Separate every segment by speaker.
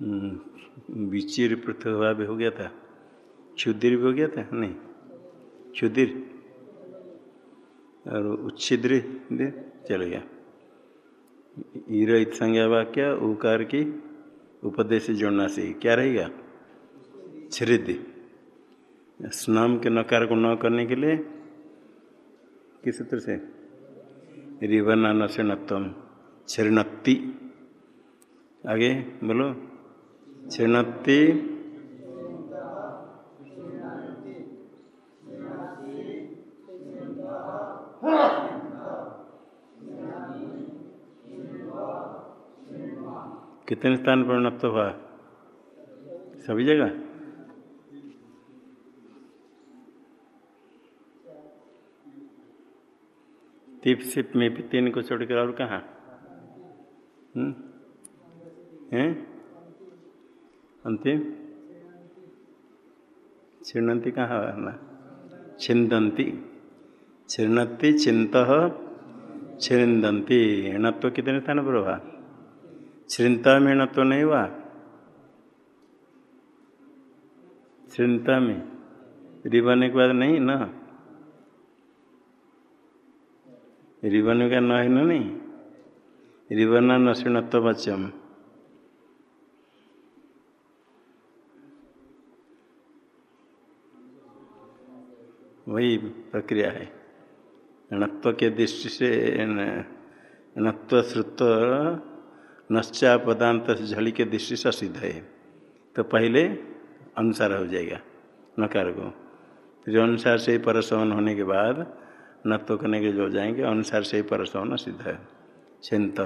Speaker 1: हम्म, विचिर पृथ्वा हो गया था। क्षुद्र भी हो गया था? नहीं। क्षुद्र। और उच्छिद्र चल गया। ईर संज्ञा वाक्य उकार की उपदेश से जोड़ना से क्या रहेगा? छृद स्नाम के नकार को न करने के लिए किस सूत्र से? रिवना नत्व छृणत्ति आगे बोलो। छृणत्ति कितने स्थान पर नत्व हुआ? सभी जगह? टिप सिप में भी तीन को छोड़कर और कहाँ? हम्म? हैं? अंतिम छिन्नती कहाँ ना? छिंदंती छिन्नति चिंत छिंदंती णत्व कितने स्थान पर हुआ? छिंता में णत्व नहीं हुआ? छिंता में रिबन के बाद नहीं ना? रिबन का न है ना नहीं? रिबना नशीणत्व बच्चम वही प्रक्रिया है। णत्व के दृष्टि से णत्व श्रुत्व नश्चा पदांत झड़ी के दृष्टि से सिद्ध है। तो पहले अनुसार हो जाएगा, नकार को। जो अनुसार से ही परसवन होने के बाद नत्व करने के जो जाएँगे, अनुसार से ही परसवन सिद्ध है। छिंत।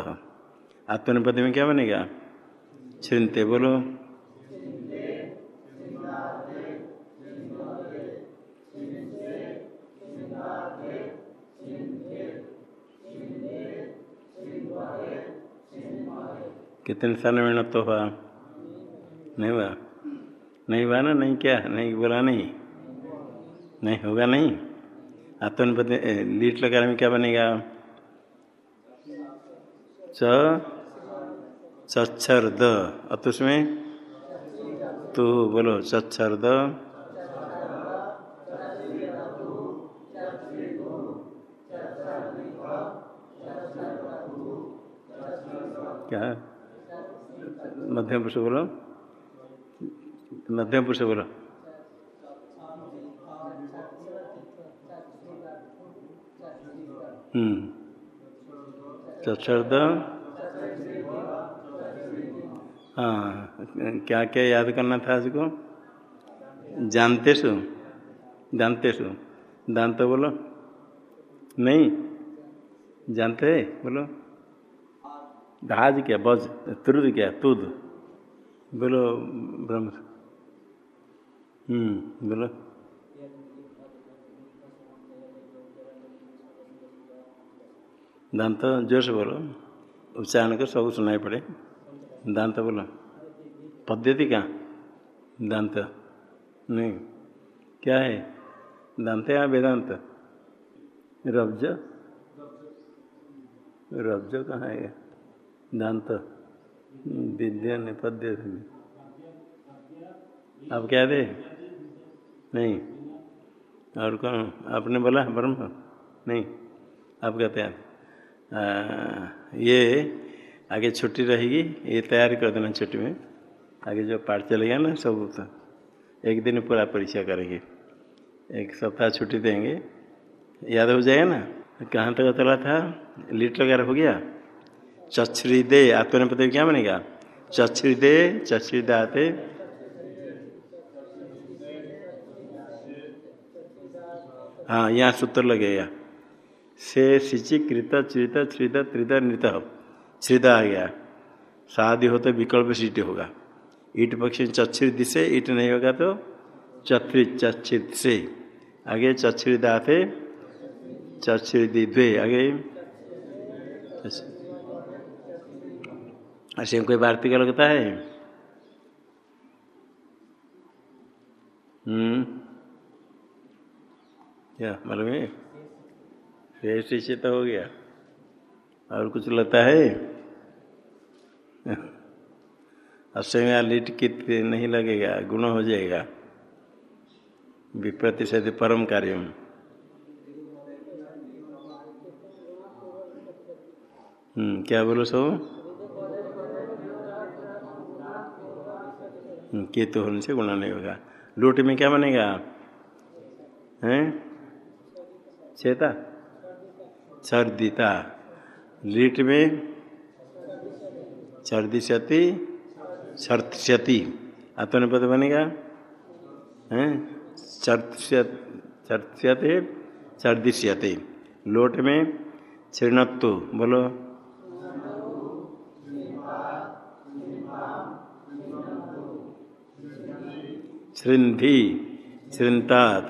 Speaker 1: आत्मनिपद में क्या बनेगा? छिंते बोलो। कितने साल में तो हुआ? नहीं हुआ। नहीं हुआ ना? नहीं क्या? नहीं बोला नहीं। नहीं होगा नहीं। आत्मनिपद लीट लगाने में क्या बनेगा? चक्षर द अत उसमें तो बोलो चक्षर द क्या? मध्यम पुरुष बोलो। मध्यम पुरुष बोलो। हम्म। चक्षुर्द। हाँ क्या क्या याद करना था इसको जानते सु जानते सु दांत तो बोलो। नहीं? जानते? बोलो। धाज क्या बज, त्रुद क्या तुद। बोलो, ब्रह्म। हम्म बोलो। दांत ज़ोर से बोलो। उच्चारण कर, सब सुनाई पड़े। दांत बोलो। पद्धति क्या? दांत। नहीं। क्या है? दांत या वेदांत? रब्ज। रब्ज कहाँ है? दांत विद्या निपद्य आप क्या दे नहीं। और कौन? आपने बोला, ब्रह्म। नहीं। आप कहते हैं ये आगे छुट्टी रहेगी, ये तैयारी कर देना छुट्टी में। आगे जो पाठ चलेगा ना, सब तो एक दिन पूरा परीक्षा करेंगे। एक सप्ताह छुट्टी देंगे। याद हो जाएगा ना? कहाँ तक चला था? लीट वगैरह हो गया? चच्छ्री दे आत्मनिपद क्या बनेगा? चच्छ्री दे चच्छ्री दाते हाँ यहाँ सूत्र लगेगा से सिचि कृत, चित श्रित त्रित नृत। श्रित आ गया। शादी हो तो विकल्प सीट होगा। ईट पक्षी चच्छ्री दिशे ईट नहीं होगा तो चथ्री चच्छित से आगे चच्छ्री दाते चच्छ्री द्वे आगे ऐसे कोई वार्तिक लगता है? हम्म। क्या मालूम है? श्रेष्ठ से तो हो गया। और कुछ लगता है? अश्वया लिट कित नहीं लगेगा गुण हो जाएगा। विप्रतिशत परम कार्य हम्म, क्या बोलो सब? केतु होने से गुणा नहीं होगा। लूट में क्या बनेगा? हैं? चेता? सर्दिता लीट में सर्दिशति सर्त्यति आत्मनिपद बनेगा? हैं? चर्त्यते सर्दिश्यते लोट में क्षीणत्व बोलो। श्रृंधि श्रृंतात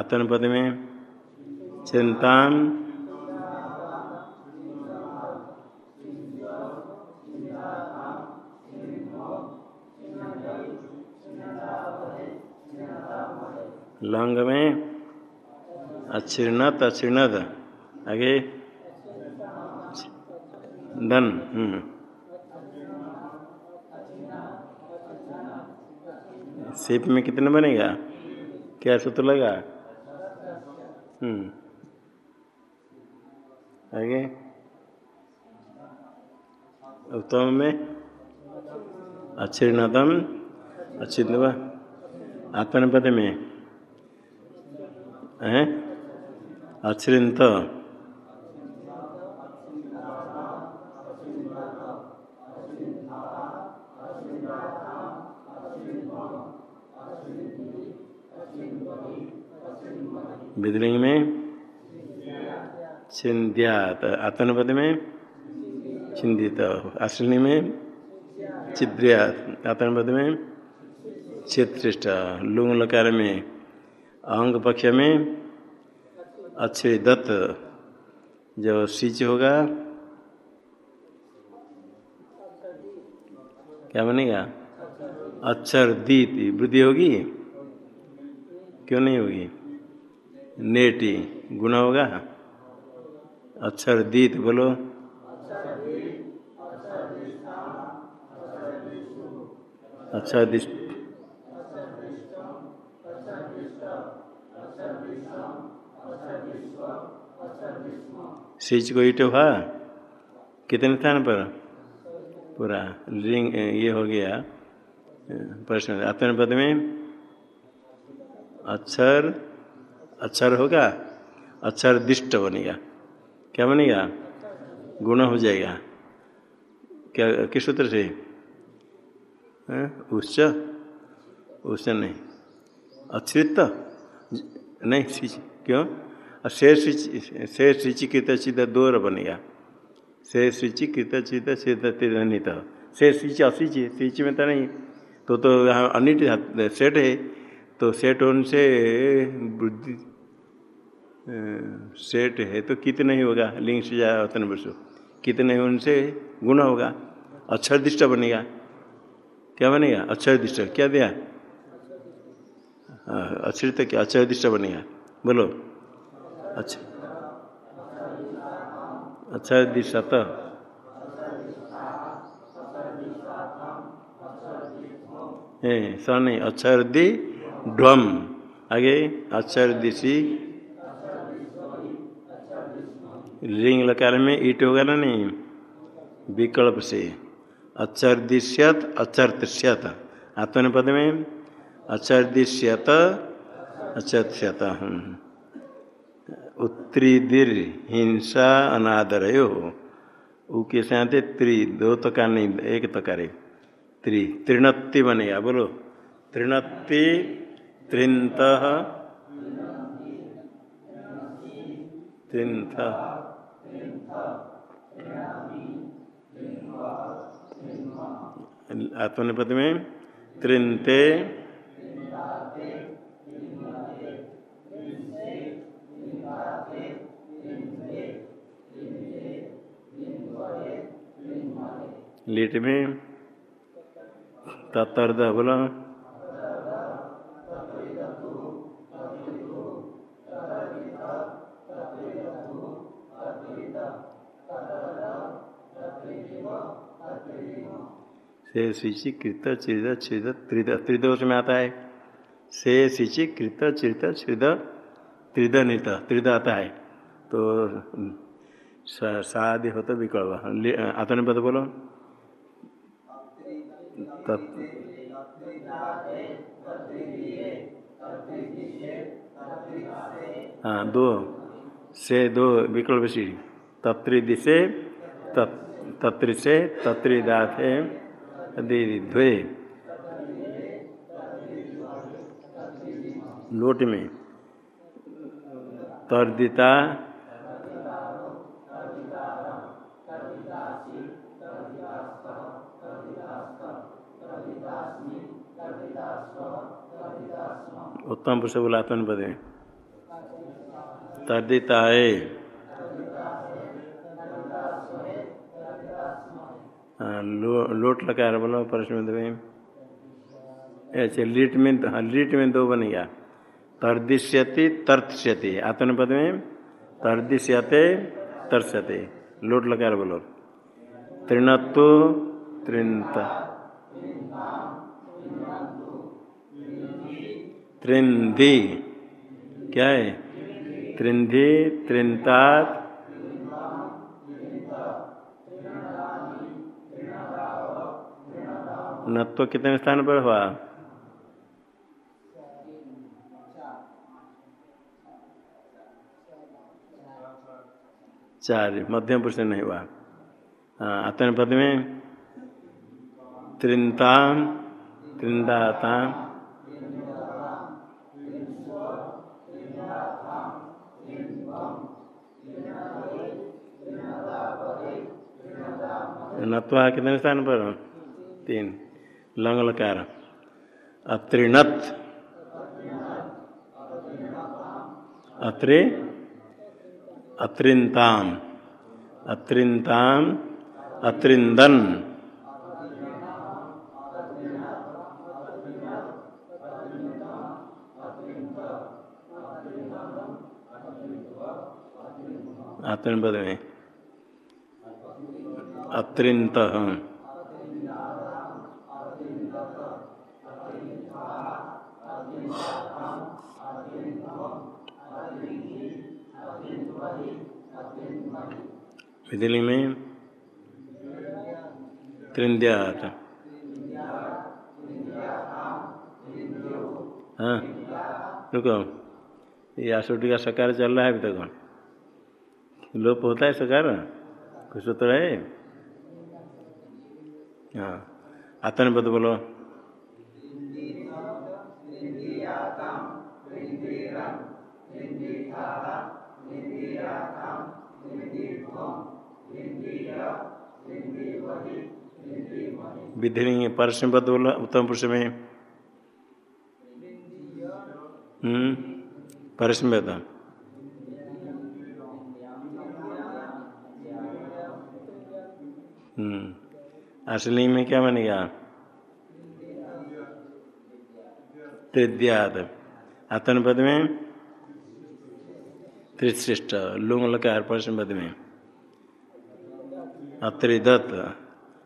Speaker 1: आतन पद में चिंता लंग में अक्षिणत अक्षिणद आगे। धन हम्म। शेप में कितना बनेगा? क्या सूत्र लगा? हम्म। आगे। उत्तम में? अक्षिणतम अच्छी आत्मनिपद में? है? अक्षिंत विदलिंग में छिंद्यात आतनपद में छिंदित अश्विनी में छिद्रियात आतनपद में क्षेत्रिष्ट लुंग लकार में अंग पक्ष में अच्छे दत्त। जो सिच होगा, क्या बनेगा? अक्षर दीत, वृद्धि होगी? क्यों नहीं होगी? नेटी गुना होगा? अक्षर दीत बोलो। अच्छा दिष्ट सिच को ईट हुआ? कितने स्थान पर? पूरा। लिंग ये हो गया। प्रश्न। आत्म पद में अक्षर अक्षर होगा? अक्षर दिष्ट बनेगा। क्या बनेगा? गुण हो जाएगा। क्या, किस सूत्र से? उच्च? उच्च नहीं। अक्षरित नहीं क्यों? शेष शेष कृत चित दो बनेगा। शेष सिचि कृत चित सिद्ध तिरनित शेष सिच असिचि सिच में तो नहीं। तो तो यहाँ अनिट सेट है। तो सेट होने से सेट है तो कितने नहीं होगा? लिंग से जाए अतन वर्षो। कित नहीं होने से गुण होगा। अक्षर दिष्ट बनेगा। क्या बनेगा? अक्षर दिष्ट। क्या दिया? अक्षरित क्या? अक्षर दिष्ट बनेगा। बोलो। अच्छा अच्छा दिशत है स नहीं अक्षर दि ढम आगे, अक्षर दिशी लिंग लकार में ईट होगा ना नहीं, विकल्प से। अक्षर दिश्यत अक्षर तिष्यत आत्मन पद में अक्षर दिश्यत अक्षर हम्म उत्तरी दीर हिंसा अनादर हो ऊ कैसे आते त्रि, दो तकार नहीं, एक तकार है। त्रि, त्रिणत्ति बनेगा बोलो। त्रिणत्ति, त्रिंत। त्रिंथ आत्मनिपद में त्रिंते लीट में तत्र्द बोला से सिचि कृत चिद छिद त्रिद त्रिदोष में आता है। से सिचि कृत चित छिद त्रिद नृत त्रिद आता है तो शादी हो तो विकल्प आत्मनिपद बोलो हाँ दो से दो विकल्प सीढ़ी तत्रिदिशे तत्रि से तत्रिदाथे द्वे लोट में तर्दिता उत्तम पुरुष बोला आत्मनिपद में तर्दिताए लो, लोट लगा रहा बोलो परसम में अच्छा लीट में हाँ लीट में दो बन गया। तर्दिश्यति तर्थ्यति आत्मनिपद में तर्दिश्यते तर्ष्यते लोट लगा रहा बोलो। तृणत त्रिंधी क्या है? त्रिंधी त्रिंतात नत्व कितने स्थान पर हुआ? चार। मध्यम पुरुष नहीं हुआ। आत्म पद में त्रिंताम त्रिंदाता नत्वा कितने स्थान पर? तीन। लंग लकार अत्रिणत। अत्रि? अत्रिंताम अत्रिंताम अत्रिंदन आत्मपद में अत्रिंत विदिली में त्रिंद्यात हाँ रुको। ये आसोटी का सकार चल रहा है अभी तक। लोप होता है सकार? कुछ तो है? हाँ। आत्मनिपद बोलो। विधि परसपद बोला उत्तम पुरुष में। परसपद हम्म असली में क्या बनेगा तृद्याद आतनपद में? त्रिश्रेष्ठ। लुंग लकार परसपद में। अत्रिदत्त।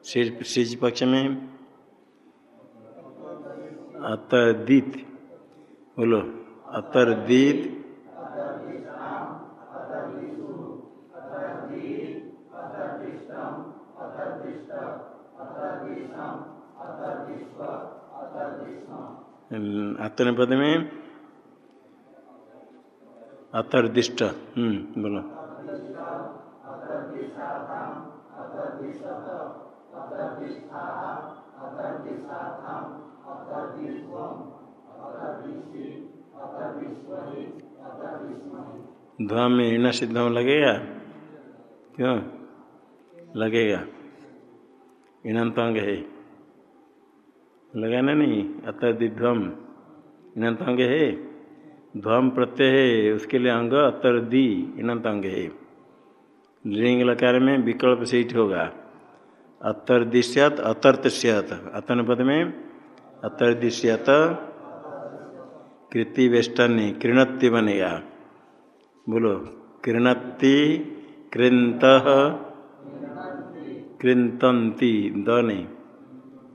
Speaker 1: शीज पक्ष में अतर्दीत बोलो अतर्दीत आत्मनिपद में अतर्दिष्ट हम्म बोलो धुआँ में ऋण सिद्ध लगेगा? क्यों? लगेगा। इणंत अंग है। लगाना नहीं, अतः दिध्वम इणंत अंग है। ध्वम प्रत्यय है, उसके लिए अंग अतर दी इणंत अंग है। लिंग लकार में विकल्प सीट होगा। अतर दिश्यत अतर्तश्यत। अतन पद में अतर दिश्यत कृति वेष्टन, कृणत्ति बनेगा बोलो, कृणत्ति कृंत कृंतंती द नहीं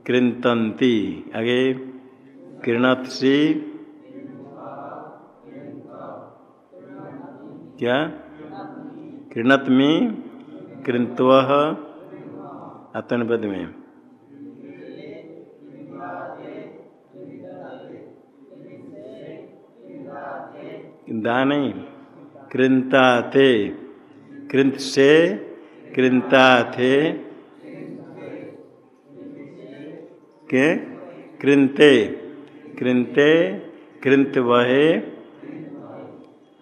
Speaker 1: कृंतंती आगे। किरणत से क्या? कृणत में कृंत्व आत्मनिपद में। दा नहीं कृंता थे कृंत से कृंता थे के? कृंते कृंते कृंत वहे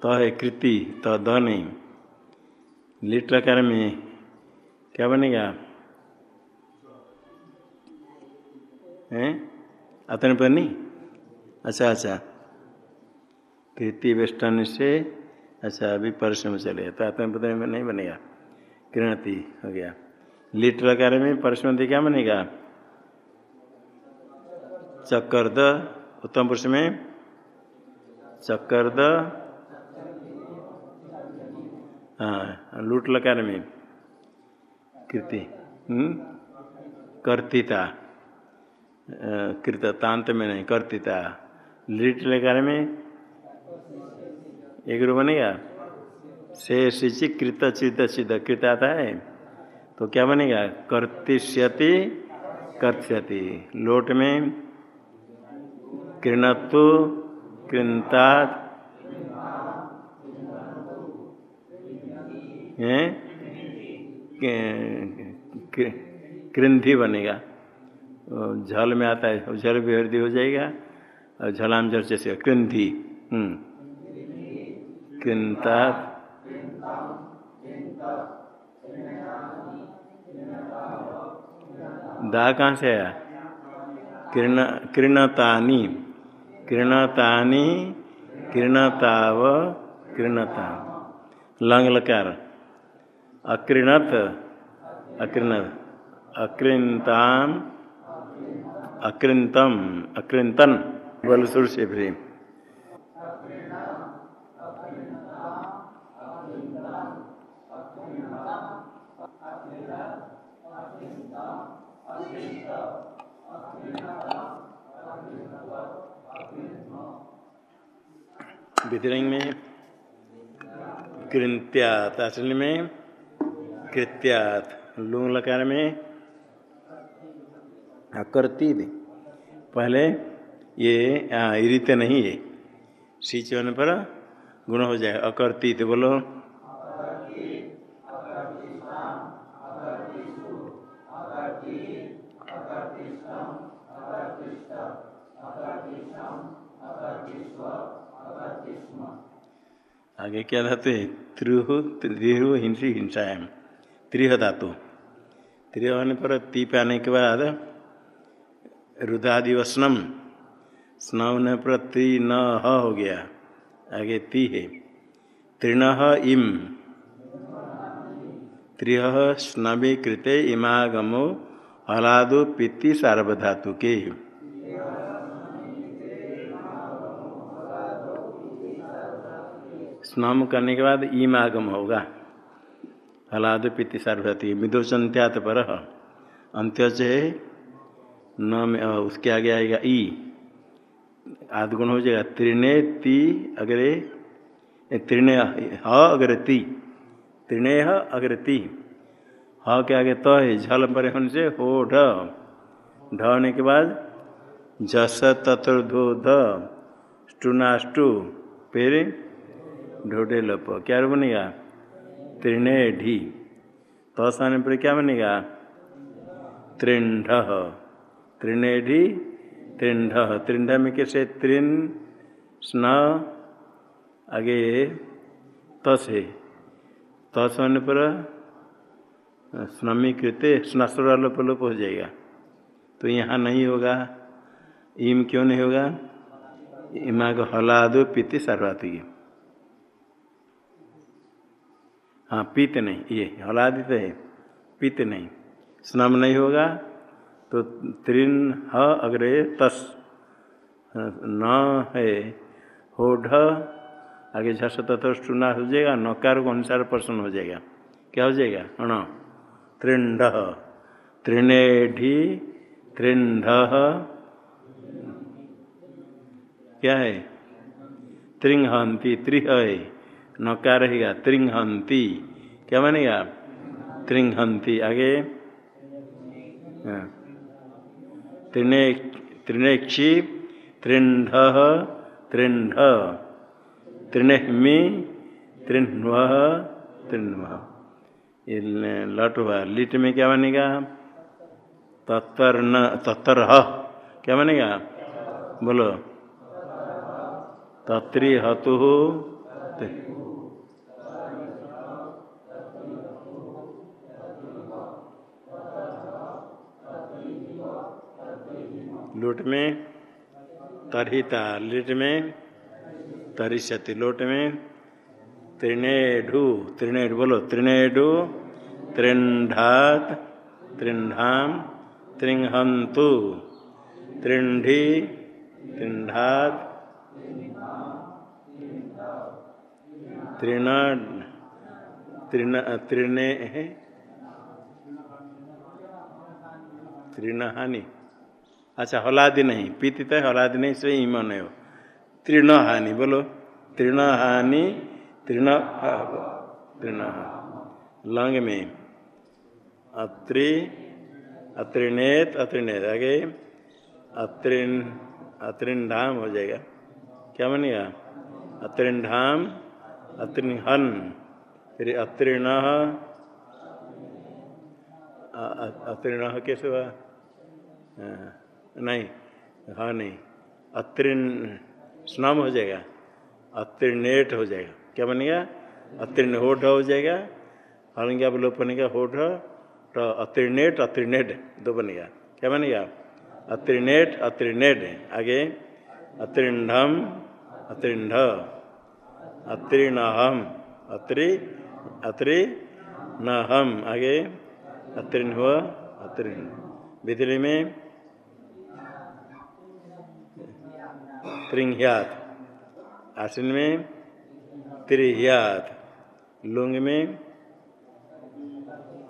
Speaker 1: तो है कृति तो द नहीं लिट लकार में क्या बनेगा? हैं? अतन पर नहीं? अच्छा अच्छा। कृति वेस्टर्न से अच्छा अभी परिश्रम चले तो पद में नहीं बनेगा। किरणती हो गया। लिट लकार में परिश्रम क्या बनेगा? चक्कर द उत्तम पुरुष में चक्कर द हाँ लूट लकार में। कृति हम्म? कर्तिता। कृत तांत में नहीं कर्तिता लिट लकार में एक रूप बनेगा। से शिचि कृत चित चिद कृत आता है। तो क्या बनेगा? कर्तिष्यति कर्त्यति लोट में कृणत्व कृंता कृंधि बनेगा। झल में आता है झल भी हृदय हो जाएगा, और झलाम जल जैसे कृंधि हम्म। कृंता, दा कहाँ से आया? किरण, किरणतानी किरणतानी, किरणताव किरणता लंग लकार अकृणत अकृणत अकृताम अकृतम अकृतन बलसुर से प्रेम विधिरंग में कृत्यात असल में कृत्यात लूंग लकार में करती पहले ये रीत नहीं है। सींच होने पर गुण हो जाए। अकर्ती बोलो। आगे क्या धातु है? त्रिह, त्रिहु हिंसी हिंसायाम त्रिह धातु त्रिह होने पर ती पे आने के बाद रुदादिवसनम। स्न होने पर त्री न हो गया। आगे ती है। तृण इम। त्रिह स्नवी कृते इमागमो हलादो पिति सार्वधातु के। स्नाम करने के बाद ईम आगम होगा। हलाद पिति सार्वती मिदोचंत्यात पर अंत्य है। न में उसके आगे आएगा ई। आध गुण हो जाएगा त्रिणे ती अग्रे त्रिणे ह, अग्रे, ती। त्रिणे अग्रे, ती। ह के आगे त तो है, झल पर होने से हो, ढ। ढने के बाद जस, तत्र धो। फिर ढोडे, लप। क्या बनेगा? त्रिणे ढी तो स्थान पर क्या बनेगा? त्रिंढ। त्रिनेढ़ी त्रिंढ त्रिंढ में कैसे? त्रिन, स्न, आगे तस है। तस होने पर स्नमी कृत्य स्नस्वर लोप लोप हो जाएगा। तो यहाँ नहीं होगा। ईम क्यों नहीं होगा? इमा को हलादो पीति सर्वातिक। हाँ पीत नहीं। ये हलादित है। पीत नहीं। स्नम नहीं होगा। तो त्रिन ह अग्रे तस न है, हो ढ, आगे झस तत्ना हो जाएगा नकार को अनुसार प्रश्न हो जाएगा। क्या हो जाएगा? अण त्रिंड त्रिनेढ़ी त्रिंढ क्या है? त्रिंहंती त्रिह है नकार रहेगा? त्रिंहंती क्या बनेगा त्रिंहंती आगे? हाँ। त्रिने, त्रिनेक्षी त्रिंढ त्रिंढ त्रिनेहमी, त्रिन्व त्रिन्व। लट हुआ लिट में क्या बनेगा? तत्तर न तत्तर क्या बनेगा? बोलो। तत्री हतु लूट में तरहिता लिट में, तरिशति लोट में त्रिनेढु त्रिनेढ बोलो त्रिनेढु त्रिंढात, त्रिंढाम, त्रिंहंतु, त्रिंढी, त्रिंढात त्रिण त्रिण त्रिने त्रिणहानि अच्छा हलादि नहीं पीतित है, हलादि नहीं से ईमन हो तृण हानि बोलो। तृण हानि तृण तृण लंग में। अत्रि, अत्रिनेत अत्रिनेत, आगे। अत्रिन अत्रिंधाम हो जाएगा। क्या बनेगा? अत्रिंधाम अत्रिहन फिर अत्रिण अत्रिण कैसे हुआ? नहीं हाँ नहीं। अत्रिन, स्नम हो जाएगा। अत्रिनेट हो जाएगा। क्या बनेगा? अत्रिन होठ हो जाएगा। हलंगे आप लोग बनेगा होठ तो अत्रिनेट अत्रिनेट दो बनेगा। क्या बनेगा? अत्रिनेट अत्रिनेट आगे अत्रिंढम अत्रिंढ अत्रिणहम अत्रि अत्रि न हम आगे अत्रिन हुआ अत्रिन बिजली में त्रिंह्यात। आसन में त्रिह्यात। लुंग में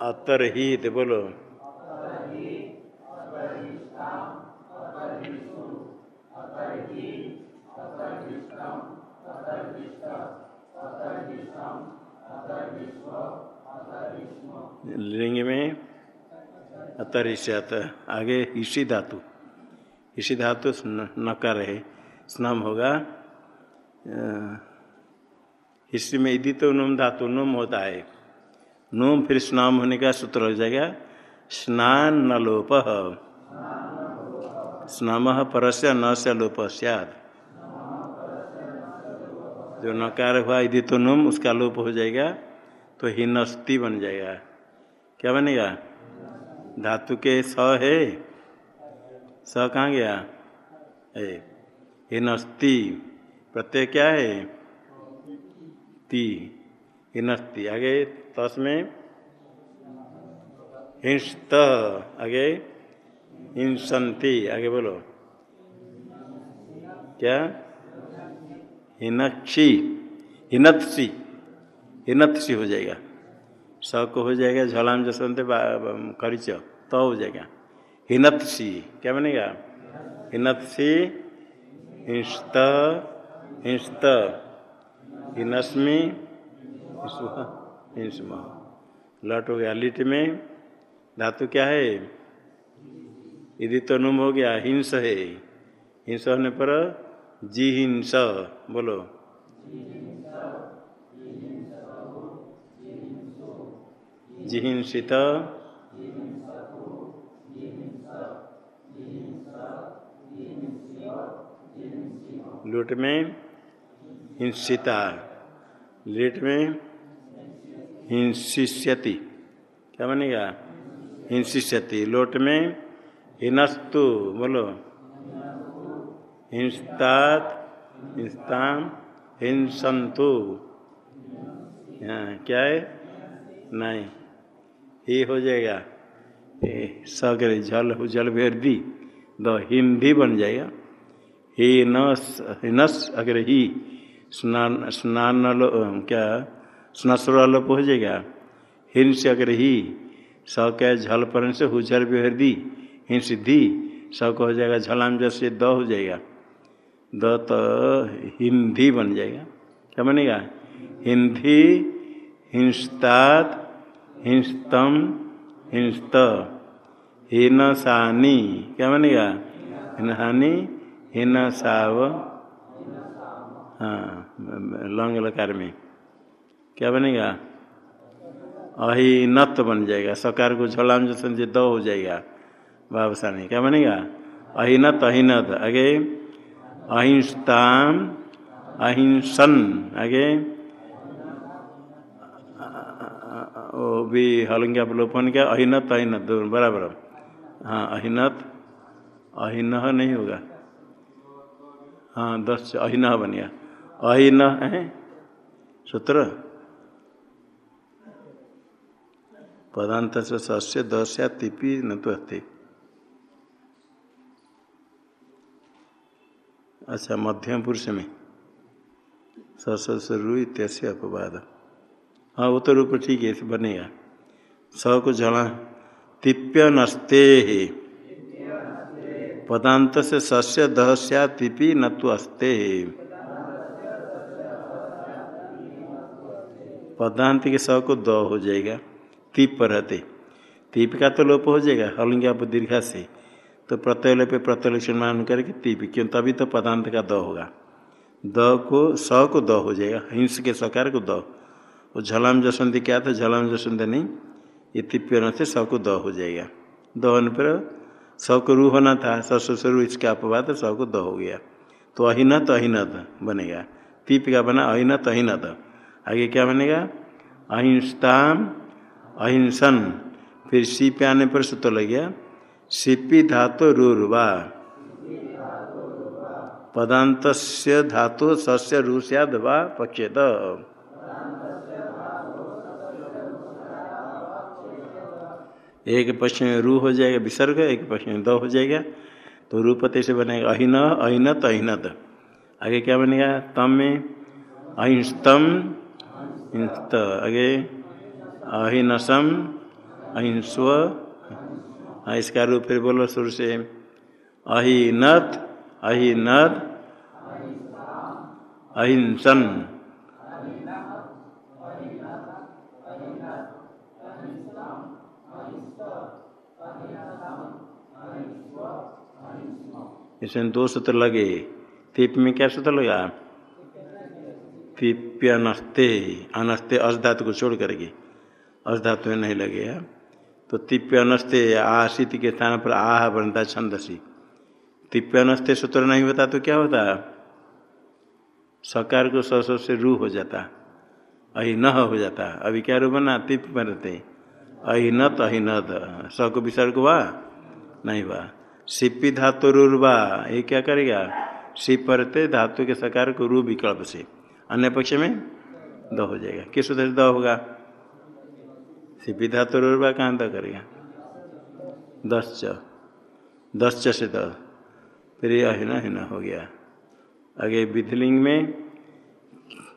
Speaker 1: अतरहित, बोलो। लिंग में अतरिष्यत। आगे ईशी धातु ईशी धातु नकार है। स्नाम होगा। हिस्से में यदि तो नुम धातु, नुम होता है। नुम फिर स्नाम होने का सूत्र हो जाएगा, स्नान न लोप स्नाम परस्य न से लोप जो नकार हुआ यदि तो नुम, उसका लोप हो जाएगा तो हिनस्ती बन जाएगा। क्या बनेगा? धातु के स है। स कहाँ गया? है हिनस्ती प्रत्यय क्या है? ती। हिनस्ती आगे तस में। हिंसत। आगे हिंसंती। आगे बोलो। क्या? हिनक्षी। हिनत्सी। हिनत्सी हो जाएगा। स को हो जाएगा झलाम जसवंत खरीच तो हो जाएगा। हिनत्सी। क्या बनेगा? हिनत्सी। हिंसत हिंसत। हिनस्मी हिंसम। लट हो गया लिट में धातु क्या है? यदि तो नुम हो गया, हिंस है। हिंस होने पर जी हिंस बोलो जिहिंसित लूट में हिंसिता, लेट में हिंसिष्यति। क्या बनेगा? हिंसिष्यति। लोट में हिनस्तु, बोलो। हिंसतात, हिंसताम हिंसंतु हाँ क्या है? नहीं। ये हो जाएगा। सगरे जल जल दी दो हिंदी बन जाएगा। ही नस अगर ही स्नान स्नान क्या? स्नस्वलोप हो जाएगा हिन से अगर ही स क्या झल पर से भेर दी, हिंस धी स को हो जाएगा झलाम जैसे द हो जाएगा। द तो हिंदी बन जाएगा। क्या बनेगा? हिंदी, हिंसतात, हिंस्तम, हिंस्त, हिनसानी। क्या बनेगा? हिनहानी हिनसाव। हाँ लंग लकार में क्या बनेगा? अहिनत बन जाएगा। सकार को झलाम जो समझे द हो जाएगा। बाबसानी क्या बनेगा? अहिनत अहिनत। आगे, अहिंसताम, अहिंसन। आगे वो भी हलंगा लोपन क्या? अहिनत अहिनत। बराबर। हाँ अहिनत अहिन नहीं होगा। हाँ दस अहिन बन गया। अहिन है सूत्र। पदांत से सस्य दस्या तिपी न तो अस्ति। अच्छा मध्यम पुरुष में। ससु इत्यासे अपवाद। हाँ वो तो रूप ठीक है बनेगा स को जला। तिप्य नस्ते पदांत से सस्य दहस्या तिपी न तो अस्ते। पदांत के स को द हो जाएगा, तीप पर रहते। तीप का तो लोप हो जाएगा, हलंगे आप दीर्घा से। तो प्रत्यय पे प्रत्यय मान करके तीप, क्यों? तभी तो पदांत का द होगा। द को स को द हो जाएगा, हिंस के सकार को द वो झलाम जसंती क्या था? झलाम जसंत नहीं, ये तिप्य से स को द हो जाएगा। द पर स को रू होना था ससुर इसके अपवाद स को द हो गया। तो अहिनत अहिनत बनेगा। तीप का बना अहिनत अहिनत आगे क्या बनेगा? अहिंसताम, अहिंसन। फिर सी पे आने पर सूत्र लग गया, सिपी धातु रूर्वा। पदांत धातु सस्य रूस्याद वा पक्षेद एक पक्ष में रू हो जाएगा, विसर्ग, एक पक्ष में द हो जाएगा। तो रूपते से बनेगा अहिन, अहिनत अहिनत। आगे क्या बनेगा? तम में अहिंस्तम आगे अहिनसम, अहिंस्व। इसका रूप फिर बोलो शुरू से। अहिनत अहिनद अहिंसन इसमें दो सूत्र लगे। तीप में क्या सूत्र लगा? तीप्य अनस्ते अनस्ते अस धातु को छोड़ करके। अस धातु में नहीं लगेगा तो तिप्य अनस्ते आशित के स्थान पर आह बनता छंदसी। तिप्य अनस्ते सूत्र नहीं होता तो क्या होता? सकार को सौ से रू हो जाता। अहि न हो जाता। अभी क्या रू बना? तिप बनते। अहिनत अहिनत स को विसर्ग हुआ? नहीं हुआ। सिपी धातु रुर्वा, ये क्या करेगा? सिप परते धातु के सकार को रू विकल्प से। अन्य पक्ष में द हो जाएगा। किस से द होगा? सिपी धातु रुर्वा कहाँ द करेगा? दस च दस च से द। फिर हिना हिना हो गया। आगे विधलिंग में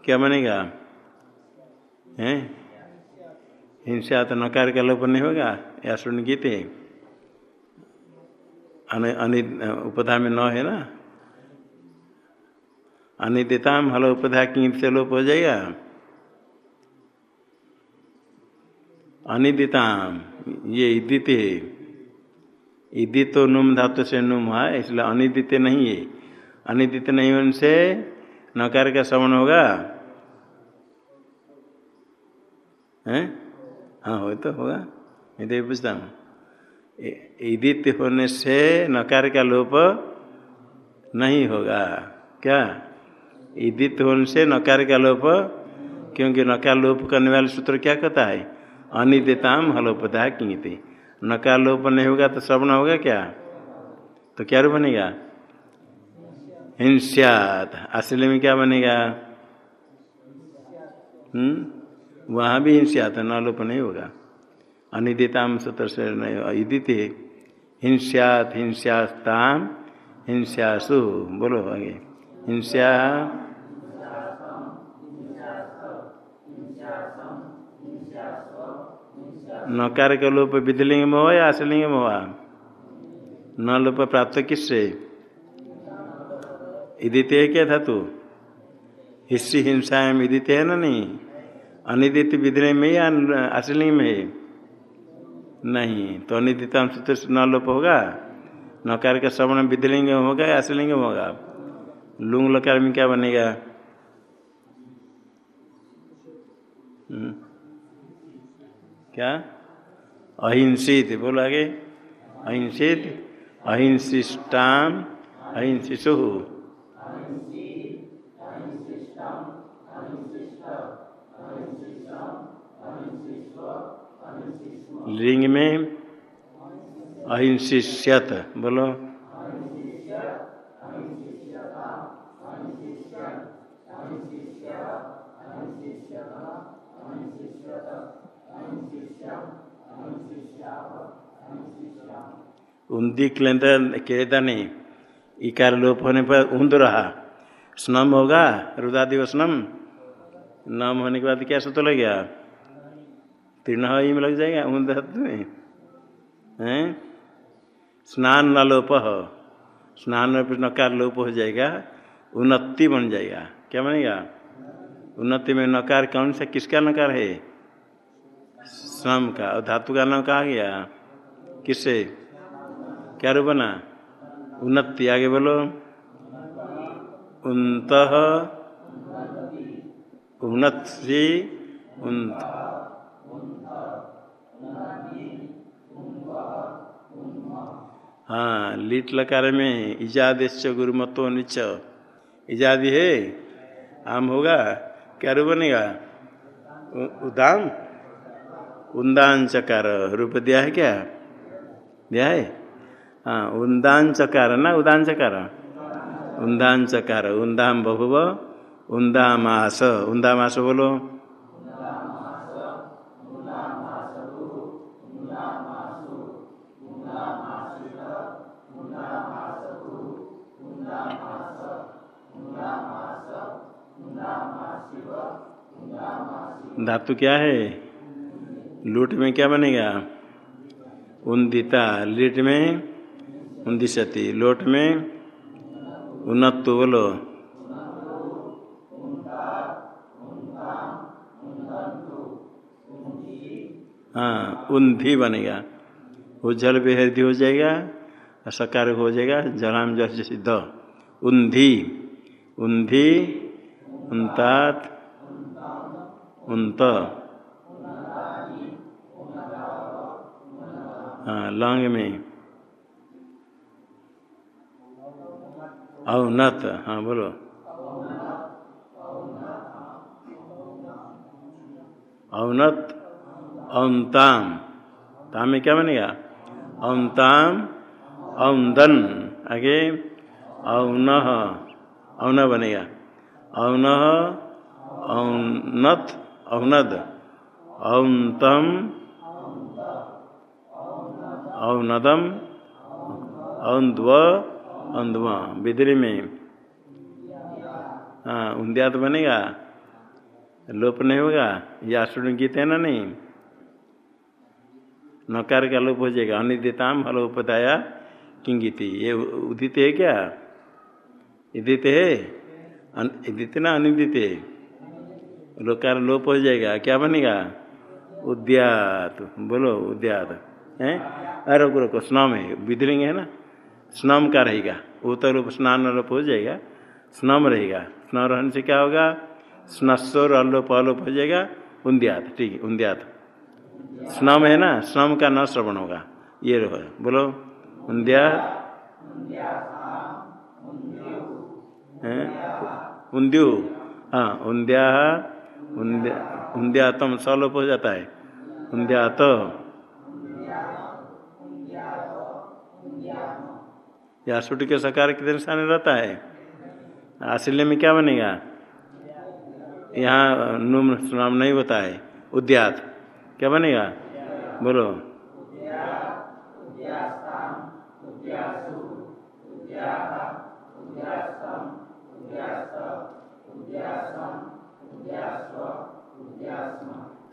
Speaker 1: क्या बनेगा? हैं? हिंसा तो नकार का लोप नहीं होगा? या सुन गीते? उपधा में न है ना? अनिदिताम हलो उपधा की से लोप हो जाएगा। अनिदिताम ये इदित। है इदित तो नुम धातु से नुम है, इसलिए अनिदित नहीं है। अनिदित नहीं होने से नकार का श्रवण होगा। हैं? हाँ हो तो होगा। मैं तो पूछता हूँ। इदित होने से नकार का लोप नहीं होगा क्या? इदित होने से नकार का लोप क्योंकि नकार लोप करने वाले सूत्र क्या कहता है? अनिदिताम हलोपता किंगते नकार लोप नहीं होगा तो श्रवण होगा क्या? तो क्या रूप बनेगा? हिंस्यात। असली में क्या बनेगा? हम्म? वहाँ भी हिंस्यात न लोप नहीं होगा। अनिदिताम सूत्र से इदित। हिंस्यात हिंस्यास्ताम हिंस्यासु। बोलो आगे। हिंस्या नकार के लोप विधिलिंग में हो या असलिंग में हुआ न लोप प्राप्त किससे? इदित है क्या था तू हिस्सी हिंसाएँ विदित है ना नहीं। अनिदित विधि में या असली में? है नहीं तो अनिदित सूत्र न लोप होगा, नकार का श्रवण विधिलिंग होगा या असलिंग होगा। लुंग लकार में क्या बनेगा? हम्म। क्या? अहिंसित, बोलो आगे। अहिंसित अहिंसिष्टाम अहिंसिशु लिंग में अहिंसिष्यत, बोलो। उन्दी क्लेंद कहता नहीं इकार लोप होने पर ऊंद रहा। स्नम होगा रुदादिव स्नम। नम होने के बाद क्या सूत्र लग गया तीर्ण में लग जाएगा धातु में। हैं? स्नान न लोप हो। स्नान नकार लोप हो जाएगा? उन्नति बन जाएगा। क्या बनेगा? उन्नति में नकार कौन सा? किसका नकार है? श्रम का। और धातु का नाम कहा गया? किससे? क्या रूप बना? उन्नति। आगे बोलो। उन्त। उन्नति। हाँ लीट लकार में इजादेश गुरुमत्व निच इजादी है? आम होगा? क्या रूप बनेगा? उदाम? उन्दान चकार रूप दिया है क्या? दिया है? हाँ उन्दान चकार ना उदान चकार उन्दान चकार उन्दाम बहुव, उन्दामास। उन्दामास बोलो। धातु क्या है? लूट में क्या बनेगा? उन्दिता, लीट में उन्दिशति, लोट में उन्नत बोलो। हाँ उन्धी बनेगा। उज्जल बेहदी हो जाएगा सकार हो जाएगा, जलाम जैसे सिद्ध उन्धी उन्धी, उन्तात उन्त। हाँ लौंग में। अवनत हाँ बोलो। अवनत, अवताम। ताम में क्या बनेगा? अवताम, अवदन। आगे, अवन। अवन बनेगा। अवन, अवनत अवनद। अवतम अवनदम औंद्व औंधवा बिदरी में हाँ उन्दियात बनेगा लोप नहीं होगा? या गीत है ना नहीं? नकार का लोप हो जाएगा। अनिदिताम हलोपदाया किंगिति। ये उदित है क्या? इदित है? इदित ना अनिदित है? लोकार लोप हो जाएगा। क्या बनेगा? उद्यात। बोलो, उद्यात। है? अरे रुको स्नम है विधलिंग है ना? स्नम का रहेगा। उत्तर रूप स्नान लोप हो जाएगा। स्नम रहेगा। स्नम रहने से क्या होगा? स्नस्वर अलोप अलोप हो जाएगा। उन्दियात ठीक है उन्दियात स्नम है ना? स्नम का न श्रवण होगा। ये रहो, बोलो। उन्दिया उन्द्यू हाँ उन्द्या उन्द्यातम सलोप हो जाता है। उन्द्यात या सुट के सकार कितने स्थान रहता है। आश्रय में क्या बनेगा? यहाँ नुम नाम नहीं होता है। उद्यात। क्या बनेगा? बोलो।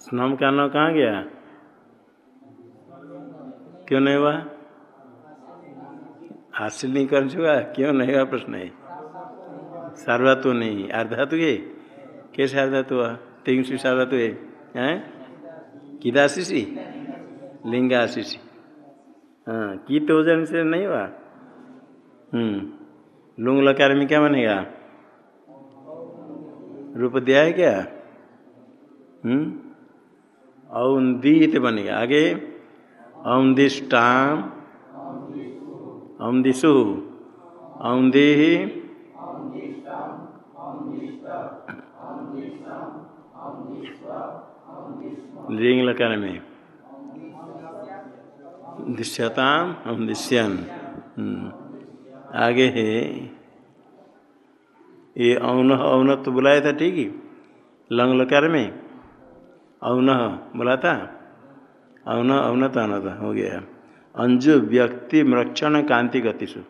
Speaker 1: स्नम का नाम कहाँ गया? क्यों नहीं हुआ? हासिल नहीं कर चुका? क्यों नहीं हुआ प्रश्न? है सार्वधातु नहीं। अर्धातु है? कैसे अर्धातु हुआ? तीन सी सार्वधातु है? हैं? किदाशीषी? लिंगाशीषी। हाँ कीत हो जाने से नहीं हुआ? हम्म लुंग लकार में क्या बनेगा। रूप दिया है क्या? हम्म औंदीत बनेगा आगे औंदिष्टाम औंदिशु औंदी लिंग लकार में। दृश्यताम हम दृश्यन आगे है। ये औन औन तो बुलाया था, ठीक ही? लंग लकार में। औन बोला था औन औनत अनत, हो गया। अंजु, व्यक्ति, मृक्षण, कांति गतिशु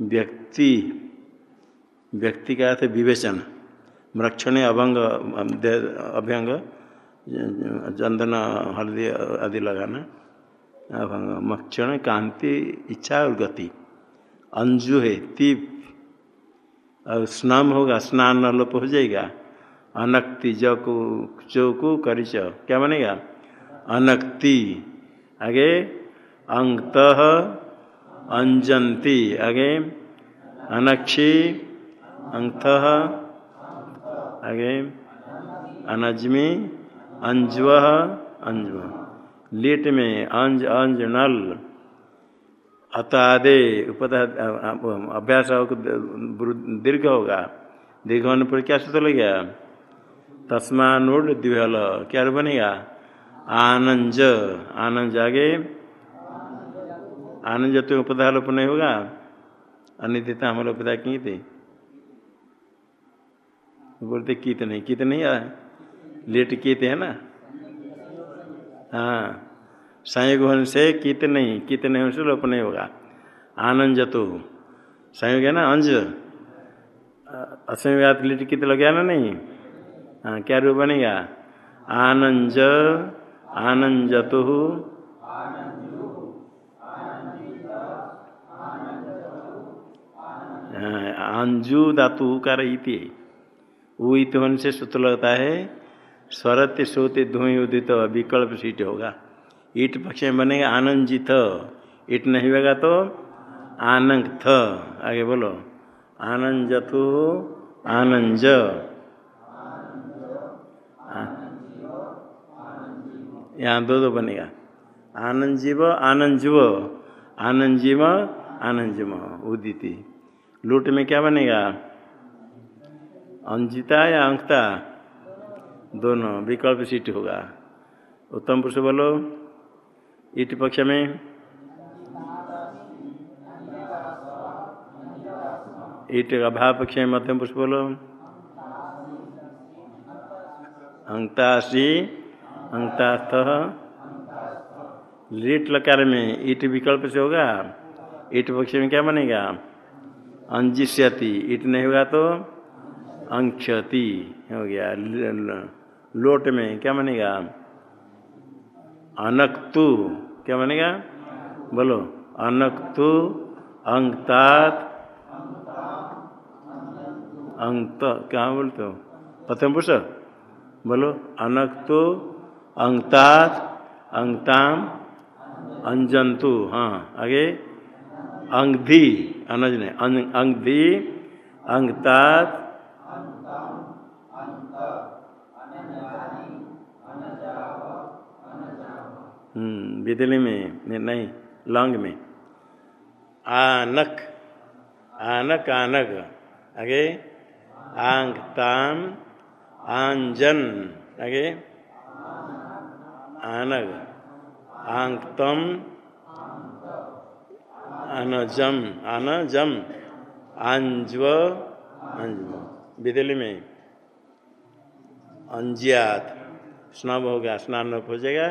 Speaker 1: व्यक्ति व्यक्ति का अर्थ विवेचन। मृक्षण, अभंग अभ्यंग, चंदन, हल्दी आदि लगाना। अभंग, मक्षण, कांति, इच्छा और गति। अंजु है तीप। और स्नाम होगा, स्नान लोप हो जाएगा। अनक्ति ज को चो को करिच। क्या बनेगा? अनक्ति। आगे अंत अंजंती आगे, अनक्षी अंत आगे, अनजमी, अंजव अंजव। लीट में अंज अंज नल अतादे उपता अभ्यास दीर्घ होगा। दीर्घ होने पर क्या सूत्र लग गया तस्मानुड द्विहल। क्या बनेगा? आनंज। आनंद आगे। आनंद तो उपधा लोप नहीं होगा। अनिदिता हम लोपदा की थे। बोलते कित नहीं कित नहीं लेट कित है ना? हाँ। संयोग होने से कित नहीं कित नहीं होने से लोप नहीं होगा। आनंद तो। संयोग है ना? अंज। असंयोगात लिट कित लग गया ना नहीं? हाँ क्या रूप बनेगा? आनंज आनंजतु अंजु धातु का इति। उत होने से सूत्र लगता है, स्वरत सोते धुएँ उदित विकल्प सीट होगा। ईट पक्ष में बनेगा आनंदित। ईट नहीं होगा तो आनंद थ आगे बोलो। आनंदतु, आनंद। यहाँ दो दो बनेगा। आनंद जीव आनंद जीव आनंद जीव आनंद जीव उदिति। लूट में क्या बनेगा? अंजिता या अंकता? दोनों विकल्प सीट होगा। उत्तम पुरुष बोलो। ईट पक्ष में? ईट का भाव पक्ष में मध्यम पुरुष बोलो। अंकताशी अंकतास्थ लीट लकार में, ईट विकल्प से होगा, ईट पक्ष में क्या बनेगा? अंजिष्यति, ईट नहीं होगा तो अंक्षति हो गया। लोट में क्या बनेगा? अनक्तु, क्या बनेगा? बोलो, अनक्तु अंकतात अंक क्या बोलते हो? प्रथम पुरुष बोलो, अनक्तु अंकतात अंगताम, अंजंतु हाँ आगे, अंगधि, अनज ने अंगधि, अंगतात हम्म बिदली में, नहीं लौंग में, आनक आनक आनक, आगे आंग ताम आंजन, आगे आनग आंगतम अनजम अनजम अंजव अंजम बिदली में, अंजियात स्नान होगा स्नान हो जाएगा,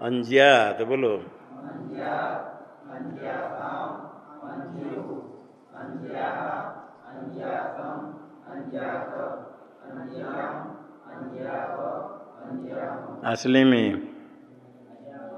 Speaker 1: अंजियात, बोलो। असली में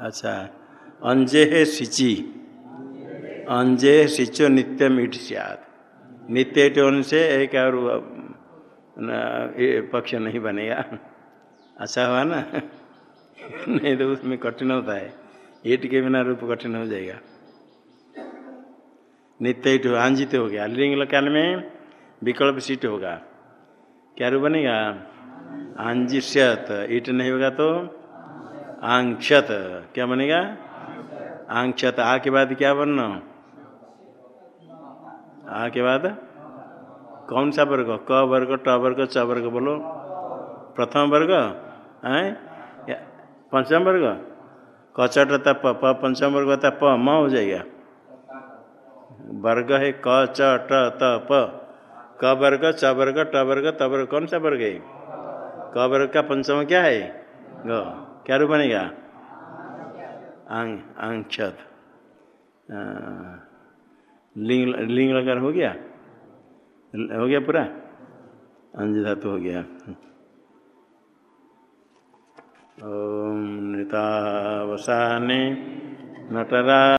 Speaker 1: अच्छा अंजे है सिची। अंजे सिचो नित्य मीठ सियाद नित्य टोन से एक और पक्ष नहीं बनेगा। अच्छा हुआ ना? नहीं तो उसमें कठिन होता है। ईट के बिना रूप कठिन हो जाएगा। नित्य ईट आंजित हो गया। लिंग लकाल में विकल्प सीट होगा। क्या रूप बनेगा? आंजिष्यत। ईट नहीं होगा तो आंक्षत। क्या बनेगा? आंक्षत। आ के बाद क्या बनना? आ के बाद? कौन सा वर्ग? क वर्ग, ट वर्ग, च वर्ग बोलो। प्रथम वर्ग है पंचम वर्ग? कचट तप प पंचम वर्ग होता प, म हो जाएगा। वर्ग है क, च, ट, त, प। क वर्ग, च वर्ग, ट वर्ग, त वर्ग। कौन सा वर्ग है? क वर्ग का पंचम क्या है? ग। क्या रूप बनेगा? आंग आंक्षत लिंग लिंग लकार हो गया? हो गया पूरा? अंज धातु हो गया। ओम नृतावसाने नटरा